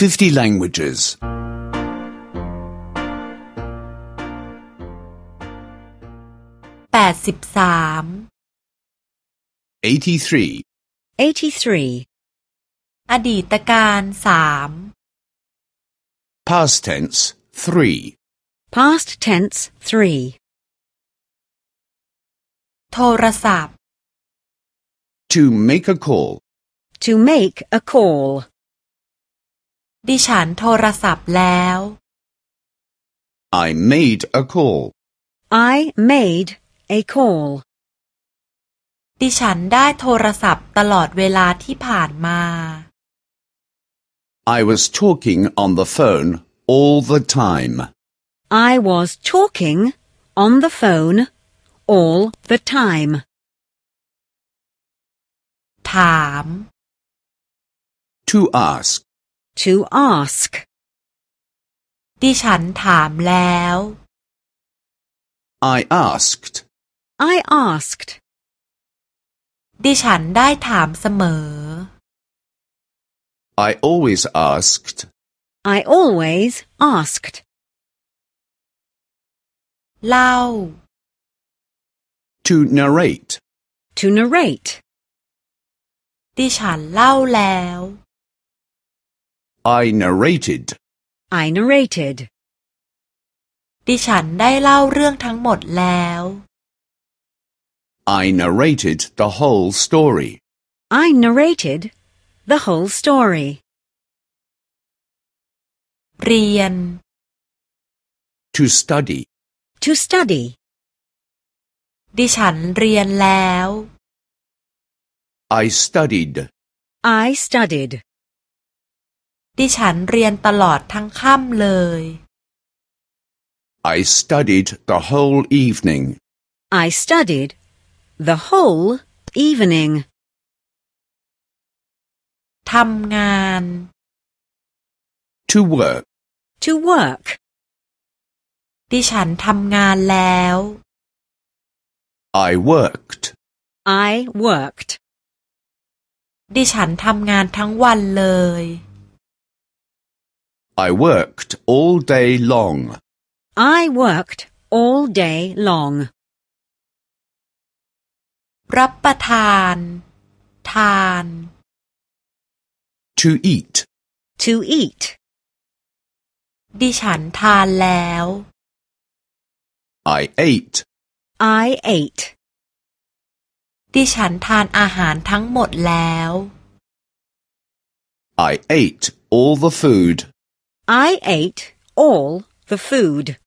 50 languages. แปดสิบสาม 83. 83. อดีตการสาม Past tense 3. Past tense 3. โทรศัพท์ To make a call. To make a call. ดิฉันโทรศัพท์แล้ว I made a call. I made a call. ดิฉันได้โทรศัพท์ตลอดเวลาที่ผ่านมา I was talking on the phone all the time. I was talking on the phone all the time. ถาม To ask. To ask. ดิฉันถามแล้ว I asked. I asked. ดิฉันได้ถามเสมอ I always asked. I always asked. เล่า To narrate. To narrate. ดิฉันเล่าแล้ว I narrated. I narrated. ดิฉันได้เล่าเรื่องทั้งหมดแล้ว I narrated the whole story. I narrated the whole story. เรียน To study. To study. ดิฉันเรียนแล้ว I studied. I studied. ดิฉันเรียนตลอดทั้งค่ำเลย I studied the whole evening. I studied the whole evening. ทำงาน To work. To work. ดิฉันทำงานแล้ว I worked. I worked. ดิฉันทำงานทั้งวันเลย I worked all day long. I worked all day long. รับประทาน ทาน To eat. To eat. ดิฉันทานแล้ว I ate. I ate. ดิฉันทานอาหารทั้งหมดแล้ว I ate all the food. I ate all the food.